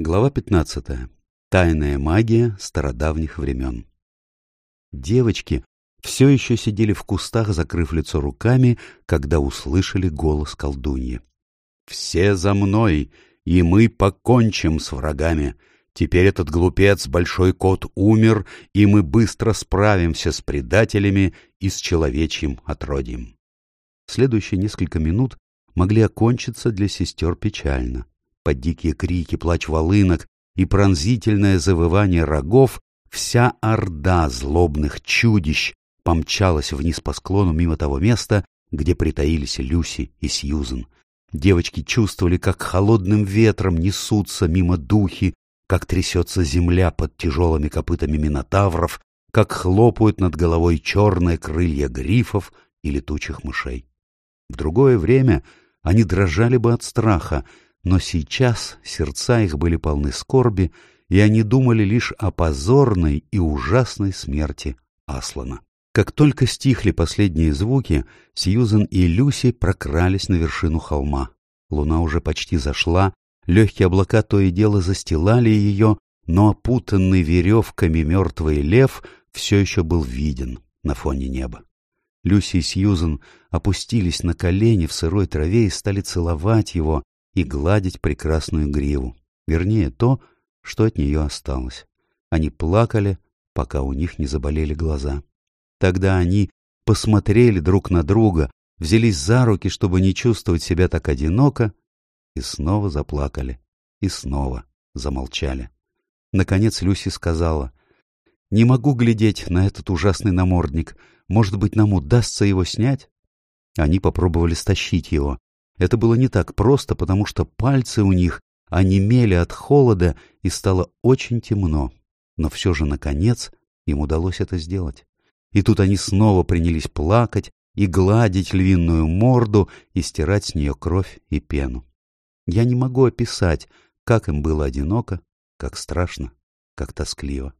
Глава 15. Тайная магия стародавних времен. Девочки все еще сидели в кустах, закрыв лицо руками, когда услышали голос колдуньи. «Все за мной, и мы покончим с врагами. Теперь этот глупец, большой кот, умер, и мы быстро справимся с предателями и с человечьим отродьем». Следующие несколько минут могли окончиться для сестер печально под дикие крики, плач волынок и пронзительное завывание рогов, вся орда злобных чудищ помчалась вниз по склону мимо того места, где притаились Люси и Сьюзен. Девочки чувствовали, как холодным ветром несутся мимо духи, как трясется земля под тяжелыми копытами минотавров, как хлопают над головой черные крылья грифов и летучих мышей. В другое время они дрожали бы от страха, но сейчас сердца их были полны скорби, и они думали лишь о позорной и ужасной смерти Аслана. Как только стихли последние звуки, Сьюзен и Люси прокрались на вершину холма. Луна уже почти зашла, легкие облака то и дело застилали ее, но опутанный веревками мертвый лев все еще был виден на фоне неба. Люси и Сьюзен опустились на колени в сырой траве и стали целовать его, и гладить прекрасную гриву, вернее, то, что от нее осталось. Они плакали, пока у них не заболели глаза. Тогда они посмотрели друг на друга, взялись за руки, чтобы не чувствовать себя так одиноко, и снова заплакали, и снова замолчали. Наконец Люси сказала, «Не могу глядеть на этот ужасный намордник. Может быть, нам удастся его снять?» Они попробовали стащить его, это было не так просто, потому что пальцы у них онемели от холода и стало очень темно. Но все же, наконец, им удалось это сделать. И тут они снова принялись плакать и гладить львиную морду и стирать с нее кровь и пену. Я не могу описать, как им было одиноко, как страшно, как тоскливо.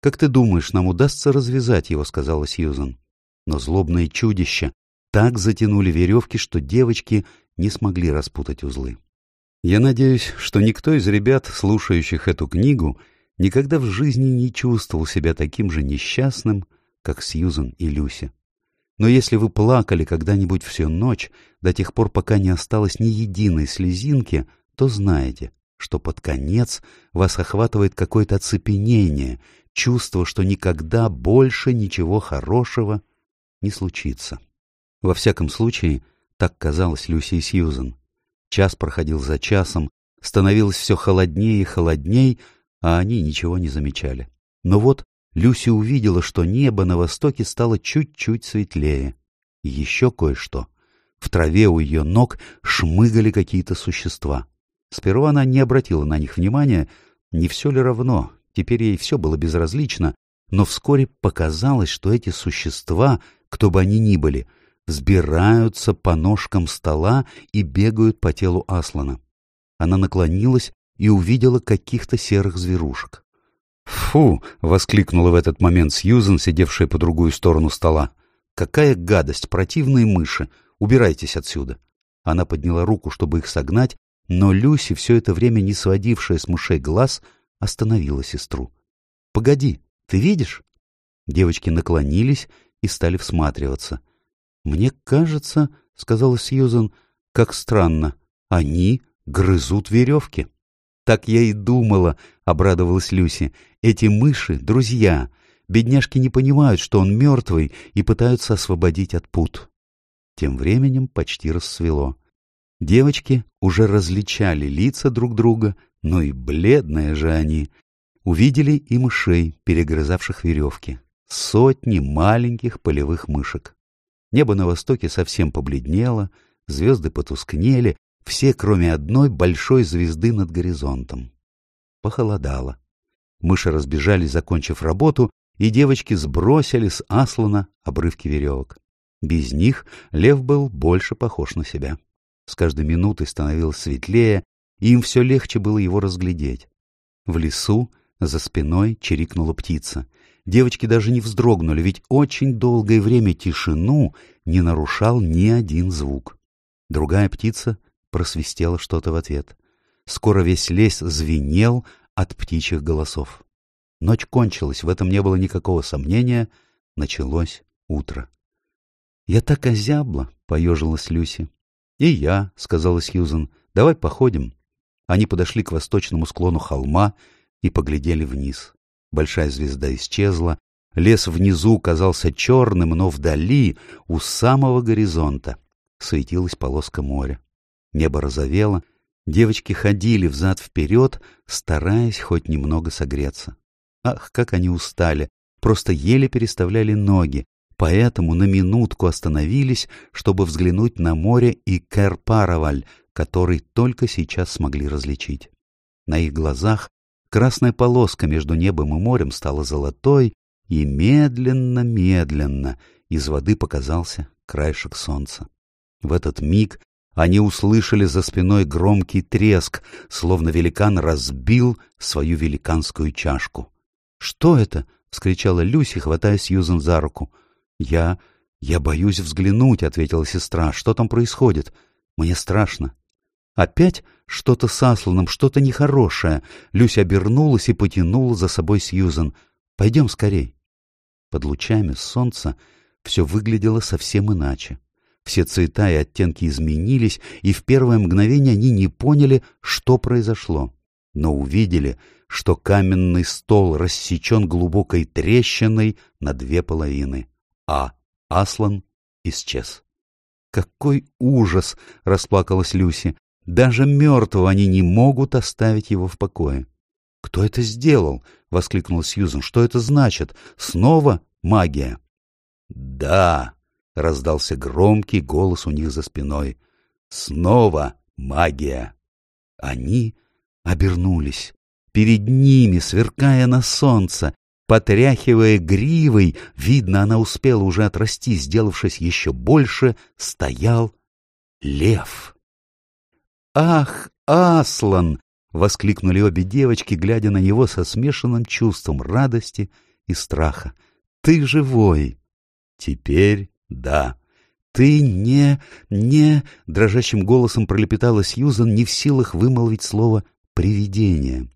«Как ты думаешь, нам удастся развязать его?» — сказала Сьюзан. Но злобное чудище так затянули веревки, что девочки не смогли распутать узлы. Я надеюсь, что никто из ребят, слушающих эту книгу, никогда в жизни не чувствовал себя таким же несчастным, как Сьюзан и Люся. Но если вы плакали когда-нибудь всю ночь, до тех пор, пока не осталось ни единой слезинки, то знаете, что под конец вас охватывает какое-то оцепенение, чувство, что никогда больше ничего хорошего не случится. Во всяком случае, так казалось Люси и Сьюзен. Час проходил за часом, становилось все холоднее и холодней, а они ничего не замечали. Но вот Люси увидела, что небо на востоке стало чуть-чуть светлее. Еще кое-что. В траве у ее ног шмыгали какие-то существа. Сперва она не обратила на них внимания, не все ли равно, теперь ей все было безразлично, но вскоре показалось, что эти существа, кто бы они ни были, — взбираются по ножкам стола и бегают по телу Аслана. Она наклонилась и увидела каких-то серых зверушек. «Фу!» — воскликнула в этот момент Сьюзен, сидевшая по другую сторону стола. «Какая гадость! Противные мыши! Убирайтесь отсюда!» Она подняла руку, чтобы их согнать, но Люси, все это время не сводившая с мышей глаз, остановила сестру. «Погоди, ты видишь?» Девочки наклонились и стали всматриваться — «Мне кажется, — сказала Сьюзан, — как странно, они грызут веревки». «Так я и думала», — обрадовалась Люси. «Эти мыши — друзья. Бедняжки не понимают, что он мертвый, и пытаются освободить от пут». Тем временем почти рассвело. Девочки уже различали лица друг друга, но и бледные же они. Увидели и мышей, перегрызавших веревки. Сотни маленьких полевых мышек. Небо на востоке совсем побледнело, звезды потускнели, все, кроме одной большой звезды над горизонтом. Похолодало. Мыши разбежались, закончив работу, и девочки сбросили с Аслана обрывки веревок. Без них лев был больше похож на себя. С каждой минутой становилось светлее, и им все легче было его разглядеть. В лесу за спиной чирикнула птица. Девочки даже не вздрогнули, ведь очень долгое время тишину не нарушал ни один звук. Другая птица просвистела что-то в ответ. Скоро весь лес звенел от птичьих голосов. Ночь кончилась, в этом не было никакого сомнения. Началось утро. — Я так озябла, — поежилась Люси. — И я, — сказала Сьюзен, — давай походим. Они подошли к восточному склону холма и поглядели вниз. Большая звезда исчезла, лес внизу казался черным, но вдали, у самого горизонта, светилась полоска моря. Небо розовело, девочки ходили взад-вперед, стараясь хоть немного согреться. Ах, как они устали, просто еле переставляли ноги, поэтому на минутку остановились, чтобы взглянуть на море и Керпароваль, который только сейчас смогли различить. На их глазах красная полоска между небом и морем стала золотой, и медленно-медленно из воды показался краешек солнца. В этот миг они услышали за спиной громкий треск, словно великан разбил свою великанскую чашку. «Что это?» — вскричала Люси, хватая Сьюзен за руку. «Я... я боюсь взглянуть», — ответила сестра. «Что там происходит? Мне страшно». Опять что-то с Асланом, что-то нехорошее. Люся обернулась и потянула за собой Сьюзен. «Пойдем скорей». Под лучами солнца все выглядело совсем иначе. Все цвета и оттенки изменились, и в первое мгновение они не поняли, что произошло, но увидели, что каменный стол рассечен глубокой трещиной на две половины, а Аслан исчез. «Какой ужас!» — расплакалась Люси. «Даже мертвого они не могут оставить его в покое». «Кто это сделал?» — воскликнул Сьюзен. «Что это значит? Снова магия?» «Да!» — раздался громкий голос у них за спиной. «Снова магия!» Они обернулись. Перед ними, сверкая на солнце, потряхивая гривой, видно, она успела уже отрасти, сделавшись еще больше, стоял лев. «Ах, Аслан!» — воскликнули обе девочки, глядя на него со смешанным чувством радости и страха. «Ты живой!» «Теперь да». «Ты не... не...» — дрожащим голосом пролепетала Сьюзан, не в силах вымолвить слово «привидение».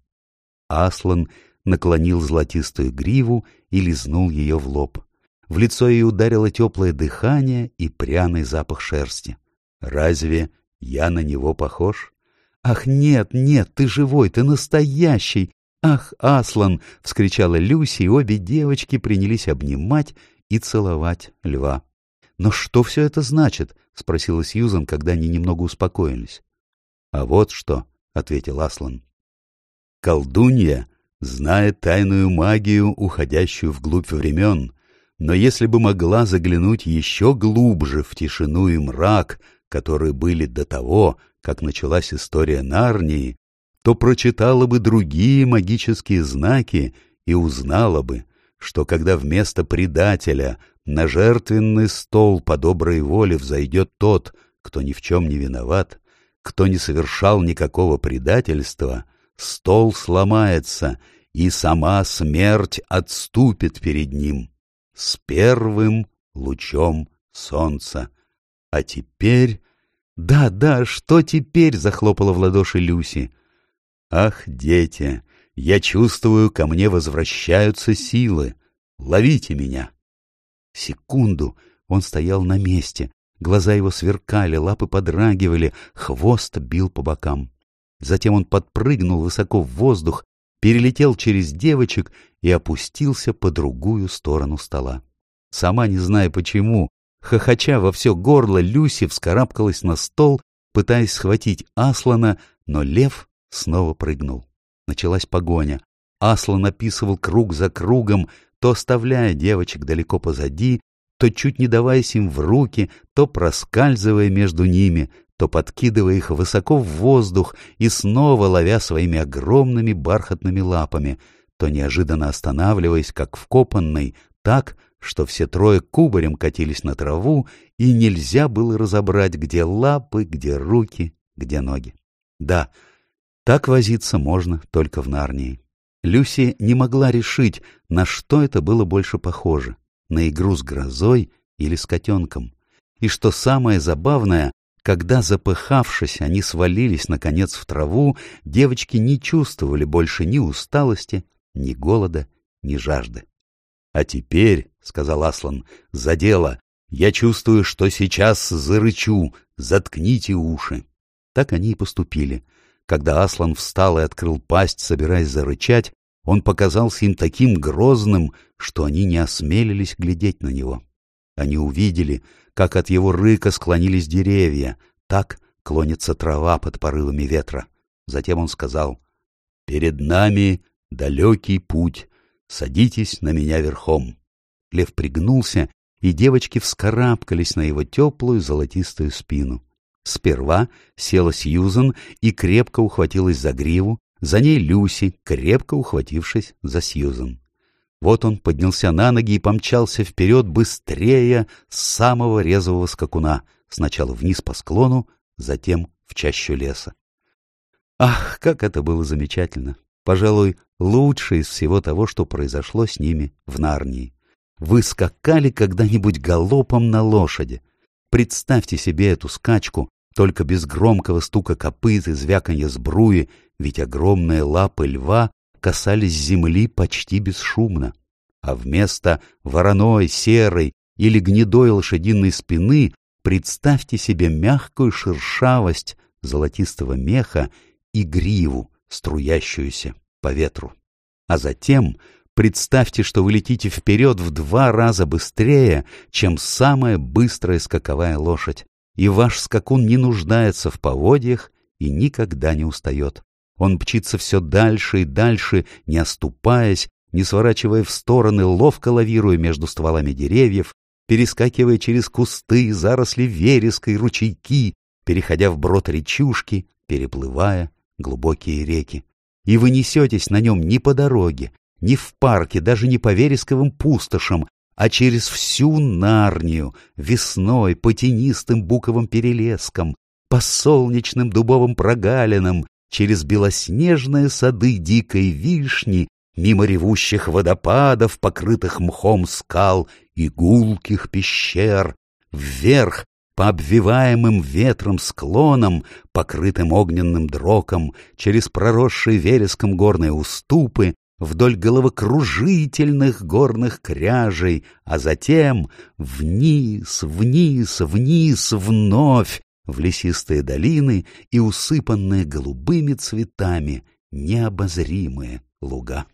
Аслан наклонил золотистую гриву и лизнул ее в лоб. В лицо ей ударило теплое дыхание и пряный запах шерсти. «Разве я на него похож?» «Ах, нет, нет, ты живой, ты настоящий!» «Ах, Аслан!» — вскричала Люси, и обе девочки принялись обнимать и целовать льва. «Но что все это значит?» — спросила Сьюзан, когда они немного успокоились. «А вот что», — ответил Аслан. Колдунья знает тайную магию, уходящую вглубь времен, но если бы могла заглянуть еще глубже в тишину и мрак, которые были до того, как началась история Нарнии, то прочитала бы другие магические знаки и узнала бы, что когда вместо предателя на жертвенный стол по доброй воле взойдет тот, кто ни в чем не виноват, кто не совершал никакого предательства — стол сломается, и сама смерть отступит перед ним с первым лучом солнца. А теперь... «Да, да, что теперь?» — захлопала в ладоши Люси. «Ах, дети, я чувствую, ко мне возвращаются силы. Ловите меня!» Секунду он стоял на месте, глаза его сверкали, лапы подрагивали, хвост бил по бокам. Затем он подпрыгнул высоко в воздух, перелетел через девочек и опустился по другую сторону стола. Сама не зная почему, хохоча во все горло, Люси вскарабкалась на стол, пытаясь схватить Аслана, но лев снова прыгнул. Началась погоня. Аслан описывал круг за кругом, то оставляя девочек далеко позади, то чуть не даваясь им в руки, то проскальзывая между ними, то подкидывая их высоко в воздух и снова ловя своими огромными бархатными лапами, то неожиданно останавливаясь, как вкопанный, так, что все трое кубарем катились на траву, и нельзя было разобрать, где лапы, где руки, где ноги. Да, так возиться можно только в Нарнии. Люси не могла решить, на что это было больше похоже — на игру с грозой или с котенком. И что самое забавное, Когда, запыхавшись, они свалились, наконец, в траву, девочки не чувствовали больше ни усталости, ни голода, ни жажды. — А теперь, — сказал Аслан, — за дело. Я чувствую, что сейчас зарычу. Заткните уши. Так они и поступили. Когда Аслан встал и открыл пасть, собираясь зарычать, он показался им таким грозным, что они не осмелились глядеть на него. Они увидели, как от его рыка склонились деревья, так клонится трава под порывами ветра. Затем он сказал, «Перед нами далекий путь, садитесь на меня верхом». Лев пригнулся, и девочки вскарабкались на его теплую золотистую спину. Сперва села Сьюзан и крепко ухватилась за гриву, за ней Люси, крепко ухватившись за Сьюзан. Вот он поднялся на ноги и помчался вперед быстрее самого резвого скакуна, сначала вниз по склону, затем в чащу леса. Ах, как это было замечательно! Пожалуй, лучшее из всего того, что произошло с ними в Нарнии. Вы скакали когда-нибудь галопом на лошади? Представьте себе эту скачку, только без громкого стука копыт и звяканья сбруи, ведь огромные лапы льва касались земли почти бесшумно. А вместо вороной, серой или гнедой лошадиной спины представьте себе мягкую шершавость золотистого меха и гриву, струящуюся по ветру. А затем Представьте, что вы летите вперед в два раза быстрее, чем самая быстрая скаковая лошадь, и ваш скакун не нуждается в поводьях и никогда не устает. Он мчится все дальше и дальше, не оступаясь, не сворачивая в стороны, ловко лавируя между стволами деревьев, перескакивая через кусты, заросли вереска и ручейки, переходя вброд речушки, переплывая глубокие реки. И вы несетесь на нем не по дороге, не в парке, даже не по вересковым пустошам, а через всю Нарнию, весной по тенистым буковым перелескам, по солнечным дубовым прогалинам, через белоснежные сады дикой вишни, мимо ревущих водопадов, покрытых мхом скал и гулких пещер, вверх по обвиваемым ветром склонам, покрытым огненным дроком, через проросшие вереском горные уступы, вдоль головокружительных горных кряжей, а затем вниз, вниз, вниз, вновь в лесистые долины и усыпанные голубыми цветами необозримые луга.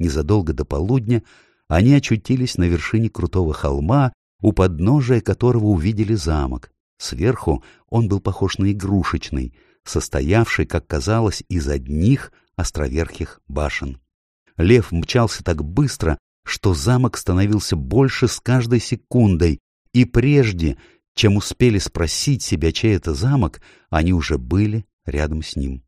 Незадолго до полудня они очутились на вершине крутого холма, у подножия которого увидели замок. Сверху он был похож на игрушечный, состоявший, как казалось, из одних островерхих башен. Лев мчался так быстро, что замок становился больше с каждой секундой, и прежде, чем успели спросить себя, чей это замок, они уже были рядом с ним.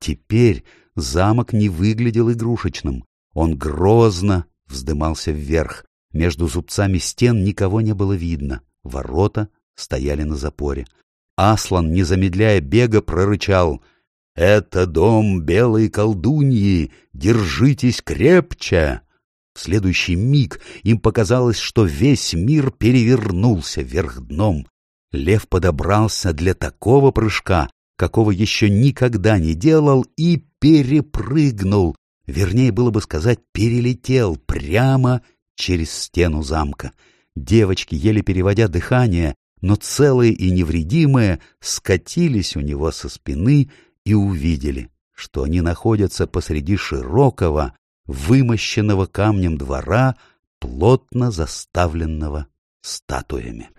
Теперь замок не выглядел игрушечным. Он грозно вздымался вверх. Между зубцами стен никого не было видно. Ворота стояли на запоре. Аслан, не замедляя бега, прорычал — «Это дом белой колдуньи! Держитесь крепче!» В следующий миг им показалось, что весь мир перевернулся вверх дном. Лев подобрался для такого прыжка, какого еще никогда не делал, и перепрыгнул, вернее было бы сказать, перелетел прямо через стену замка. Девочки, еле переводя дыхание, но целые и невредимые, скатились у него со спины и увидели, что они находятся посреди широкого, вымощенного камнем двора, плотно заставленного статуями.